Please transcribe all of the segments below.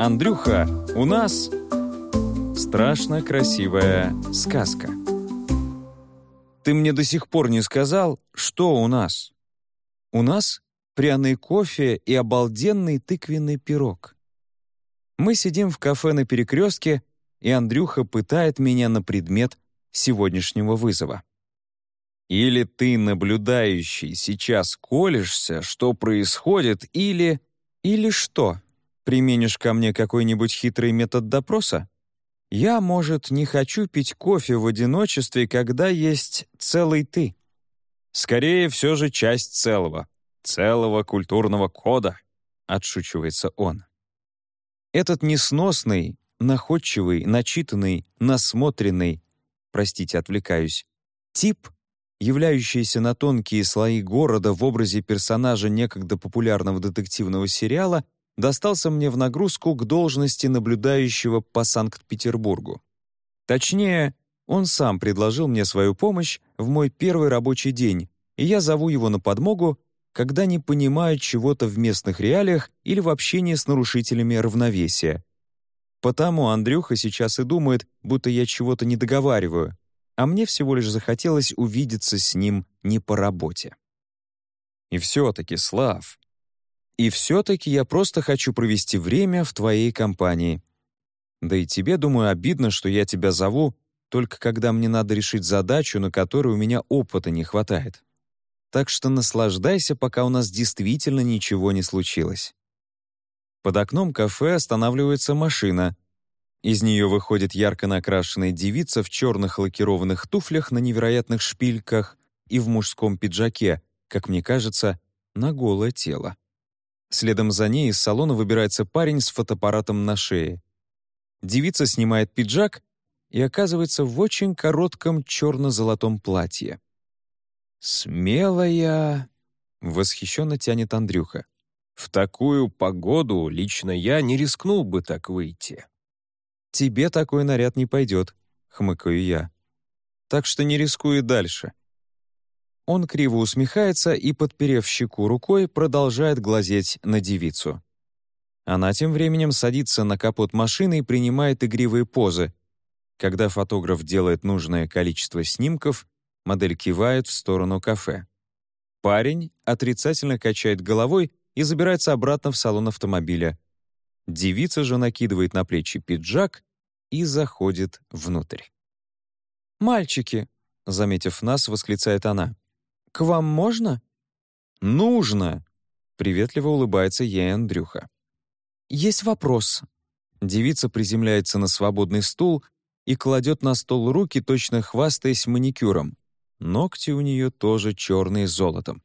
Андрюха, у нас страшно красивая сказка. Ты мне до сих пор не сказал, что у нас? У нас пряный кофе и обалденный тыквенный пирог. Мы сидим в кафе на перекрестке, и Андрюха пытает меня на предмет сегодняшнего вызова. Или ты, наблюдающий, сейчас колешься, что происходит, или... Или что? Применишь ко мне какой-нибудь хитрый метод допроса? Я, может, не хочу пить кофе в одиночестве, когда есть целый ты. Скорее, все же часть целого, целого культурного кода, отшучивается он. Этот несносный, находчивый, начитанный, насмотренный, простите, отвлекаюсь, тип, являющийся на тонкие слои города в образе персонажа некогда популярного детективного сериала — достался мне в нагрузку к должности наблюдающего по Санкт-Петербургу. Точнее, он сам предложил мне свою помощь в мой первый рабочий день, и я зову его на подмогу, когда не понимаю чего-то в местных реалиях или в общении с нарушителями равновесия. Потому Андрюха сейчас и думает, будто я чего-то не договариваю, а мне всего лишь захотелось увидеться с ним не по работе. И все-таки, Слав, и все-таки я просто хочу провести время в твоей компании. Да и тебе, думаю, обидно, что я тебя зову, только когда мне надо решить задачу, на которую у меня опыта не хватает. Так что наслаждайся, пока у нас действительно ничего не случилось. Под окном кафе останавливается машина. Из нее выходит ярко накрашенная девица в черных лакированных туфлях на невероятных шпильках и в мужском пиджаке, как мне кажется, на голое тело. Следом за ней из салона выбирается парень с фотоаппаратом на шее. Девица снимает пиджак и оказывается в очень коротком черно-золотом платье. «Смелая!» — восхищенно тянет Андрюха. «В такую погоду лично я не рискнул бы так выйти». «Тебе такой наряд не пойдет», — хмыкаю я. «Так что не рискуй дальше. Он криво усмехается и, подперев щеку рукой, продолжает глазеть на девицу. Она тем временем садится на капот машины и принимает игривые позы. Когда фотограф делает нужное количество снимков, модель кивает в сторону кафе. Парень отрицательно качает головой и забирается обратно в салон автомобиля. Девица же накидывает на плечи пиджак и заходит внутрь. «Мальчики!» — заметив нас, восклицает она. «К вам можно?» «Нужно!» — приветливо улыбается ей Андрюха. «Есть вопрос». Девица приземляется на свободный стул и кладет на стол руки, точно хвастаясь маникюром. Ногти у нее тоже черные с золотом.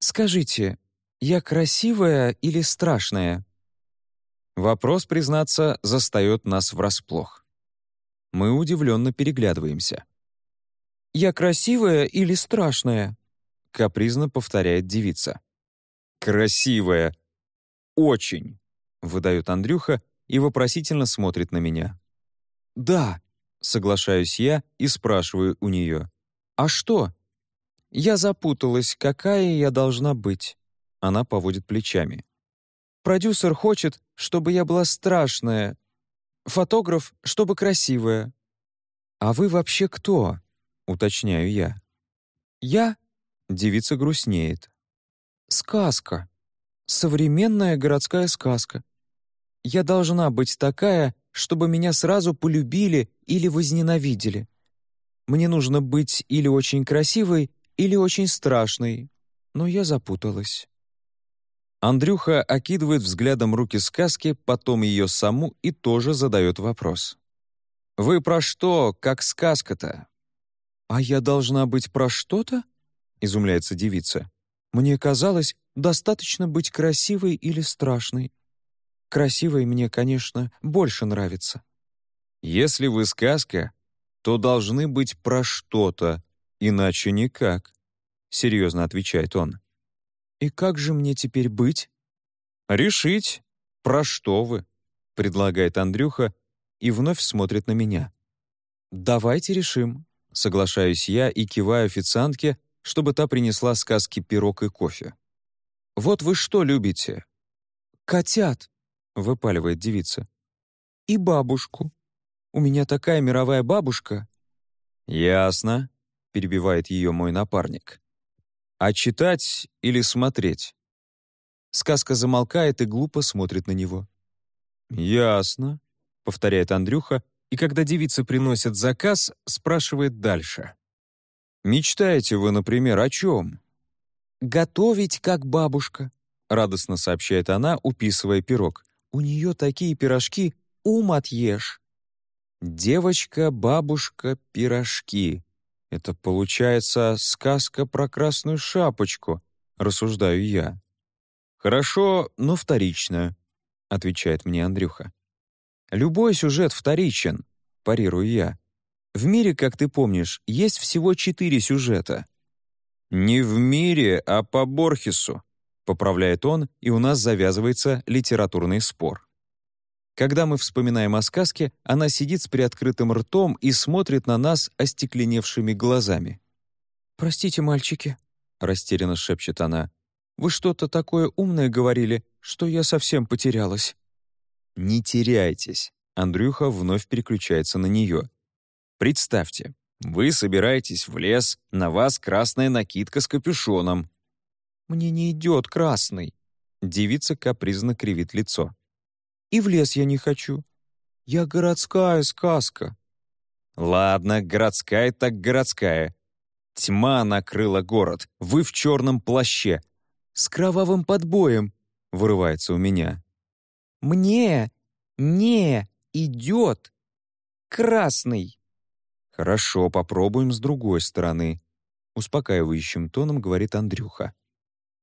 «Скажите, я красивая или страшная?» Вопрос, признаться, застает нас врасплох. Мы удивленно переглядываемся. «Я красивая или страшная?» — капризно повторяет девица. «Красивая! Очень!» — выдает Андрюха и вопросительно смотрит на меня. «Да», — соглашаюсь я и спрашиваю у нее. «А что?» «Я запуталась, какая я должна быть?» Она поводит плечами. «Продюсер хочет, чтобы я была страшная. Фотограф, чтобы красивая». «А вы вообще кто?» — уточняю я. «Я Девица грустнеет. «Сказка. Современная городская сказка. Я должна быть такая, чтобы меня сразу полюбили или возненавидели. Мне нужно быть или очень красивой, или очень страшной, но я запуталась». Андрюха окидывает взглядом руки сказки, потом ее саму и тоже задает вопрос. «Вы про что, как сказка-то?» «А я должна быть про что-то?» — изумляется девица. «Мне казалось, достаточно быть красивой или страшной. Красивой мне, конечно, больше нравится». «Если вы сказка, то должны быть про что-то, иначе никак», — серьезно отвечает он. «И как же мне теперь быть?» «Решить, про что вы», — предлагает Андрюха и вновь смотрит на меня. «Давайте решим», — соглашаюсь я и киваю официантке, чтобы та принесла сказки пирог и кофе. «Вот вы что любите?» «Котят», — выпаливает девица. «И бабушку. У меня такая мировая бабушка». «Ясно», — перебивает ее мой напарник. «А читать или смотреть?» Сказка замолкает и глупо смотрит на него. «Ясно», — повторяет Андрюха, и когда девица приносит заказ, спрашивает дальше. «Мечтаете вы, например, о чем?» «Готовить, как бабушка», — радостно сообщает она, уписывая пирог. «У нее такие пирожки, ум отъешь». «Девочка, бабушка, пирожки». Это получается сказка про красную шапочку, рассуждаю я. «Хорошо, но вторично», — отвечает мне Андрюха. «Любой сюжет вторичен», — парирую я. «В мире, как ты помнишь, есть всего четыре сюжета». «Не в мире, а по Борхесу», — поправляет он, и у нас завязывается литературный спор. Когда мы вспоминаем о сказке, она сидит с приоткрытым ртом и смотрит на нас остекленевшими глазами. «Простите, мальчики», — растерянно шепчет она. «Вы что-то такое умное говорили, что я совсем потерялась». «Не теряйтесь», — Андрюха вновь переключается на нее. «Представьте, вы собираетесь в лес, на вас красная накидка с капюшоном». «Мне не идет красный», — девица капризно кривит лицо. И в лес я не хочу. Я городская сказка». «Ладно, городская так городская. Тьма накрыла город, вы в черном плаще. С кровавым подбоем», — вырывается у меня. «Мне не идет красный». «Хорошо, попробуем с другой стороны», — успокаивающим тоном говорит Андрюха.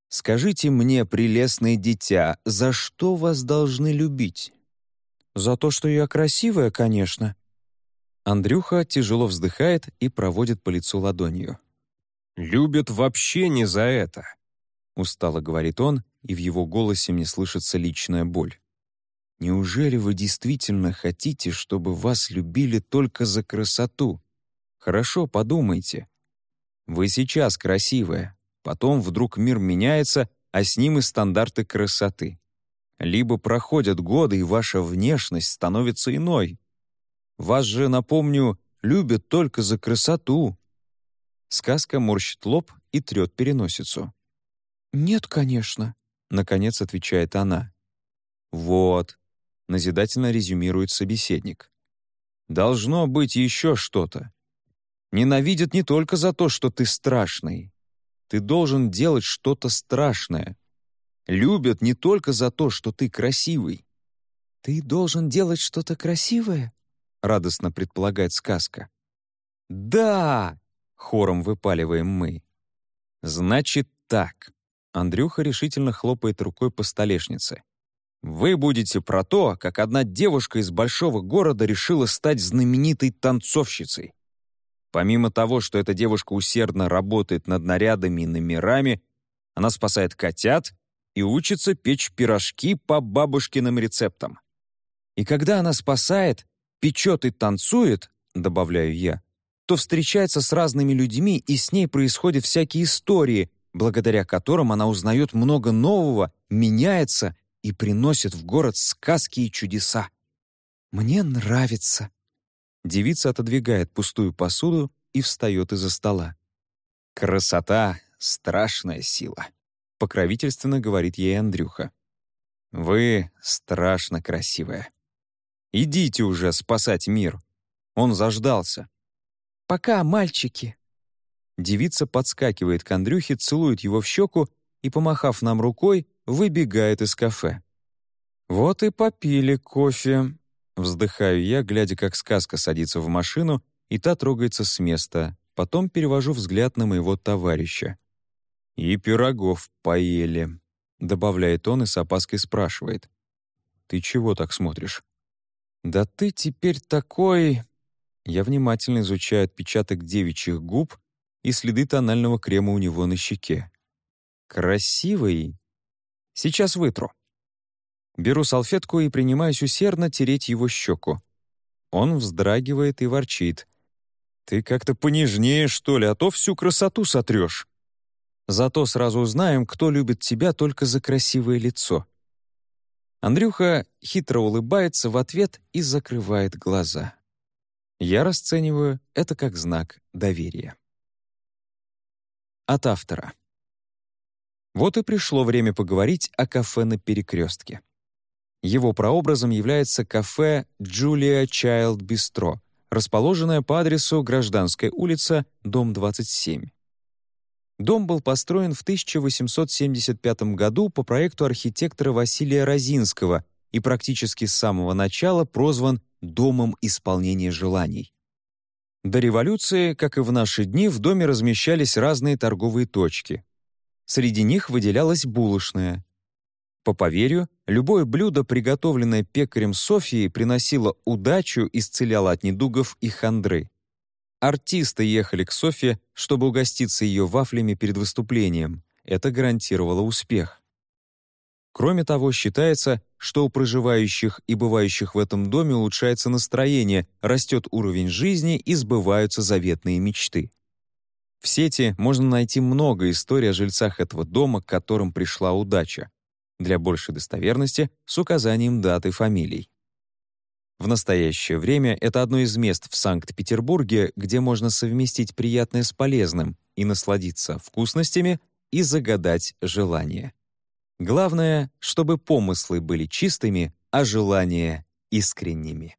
Скажите мне, прелестное дитя, за что вас должны любить? За то, что я красивая, конечно. Андрюха тяжело вздыхает и проводит по лицу ладонью. «Любят вообще не за это», — устало говорит он, и в его голосе мне слышится личная боль. «Неужели вы действительно хотите, чтобы вас любили только за красоту? Хорошо, подумайте. Вы сейчас красивая, Потом вдруг мир меняется, а с ним и стандарты красоты. Либо проходят годы, и ваша внешность становится иной. Вас же, напомню, любят только за красоту. Сказка морщит лоб и трет переносицу. «Нет, конечно», — наконец отвечает она. «Вот», — назидательно резюмирует собеседник. «Должно быть еще что-то. Ненавидят не только за то, что ты страшный, ты должен делать что-то страшное. Любят не только за то, что ты красивый. «Ты должен делать что-то красивое?» — радостно предполагает сказка. «Да!» — хором выпаливаем мы. «Значит так». Андрюха решительно хлопает рукой по столешнице. «Вы будете про то, как одна девушка из большого города решила стать знаменитой танцовщицей. Помимо того, что эта девушка усердно работает над нарядами и номерами, она спасает котят и учится печь пирожки по бабушкиным рецептам. И когда она спасает, печет и танцует, добавляю я, то встречается с разными людьми, и с ней происходят всякие истории, благодаря которым она узнает много нового, меняется и приносит в город сказки и чудеса. Мне нравится. Девица отодвигает пустую посуду и встает из-за стола. «Красота — страшная сила», — покровительственно говорит ей Андрюха. «Вы страшно красивая. Идите уже спасать мир. Он заждался». «Пока, мальчики». Девица подскакивает к Андрюхе, целует его в щеку и, помахав нам рукой, выбегает из кафе. «Вот и попили кофе», Вздыхаю я, глядя, как сказка садится в машину, и та трогается с места. Потом перевожу взгляд на моего товарища. «И пирогов поели», — добавляет он и с опаской спрашивает. «Ты чего так смотришь?» «Да ты теперь такой...» Я внимательно изучаю отпечаток девичьих губ и следы тонального крема у него на щеке. «Красивый? Сейчас вытру». Беру салфетку и принимаюсь усердно тереть его щеку. Он вздрагивает и ворчит. «Ты как-то понежнее, что ли, а то всю красоту сотрешь». Зато сразу узнаем, кто любит тебя только за красивое лицо. Андрюха хитро улыбается в ответ и закрывает глаза. Я расцениваю это как знак доверия. От автора. Вот и пришло время поговорить о кафе на перекрестке. Его прообразом является кафе «Джулия Чайлд Бистро», расположенное по адресу Гражданская улица, дом 27. Дом был построен в 1875 году по проекту архитектора Василия Розинского и практически с самого начала прозван «Домом исполнения желаний». До революции, как и в наши дни, в доме размещались разные торговые точки. Среди них выделялась булочная. По поверью, любое блюдо, приготовленное пекарем Софии, приносило удачу, исцеляло от недугов и хандры. Артисты ехали к Софье, чтобы угоститься ее вафлями перед выступлением. Это гарантировало успех. Кроме того, считается, что у проживающих и бывающих в этом доме улучшается настроение, растет уровень жизни и сбываются заветные мечты. В сети можно найти много историй о жильцах этого дома, к которым пришла удача. Для большей достоверности с указанием даты фамилий. В настоящее время это одно из мест в Санкт-Петербурге, где можно совместить приятное с полезным и насладиться вкусностями и загадать желание. Главное, чтобы помыслы были чистыми, а желания — искренними.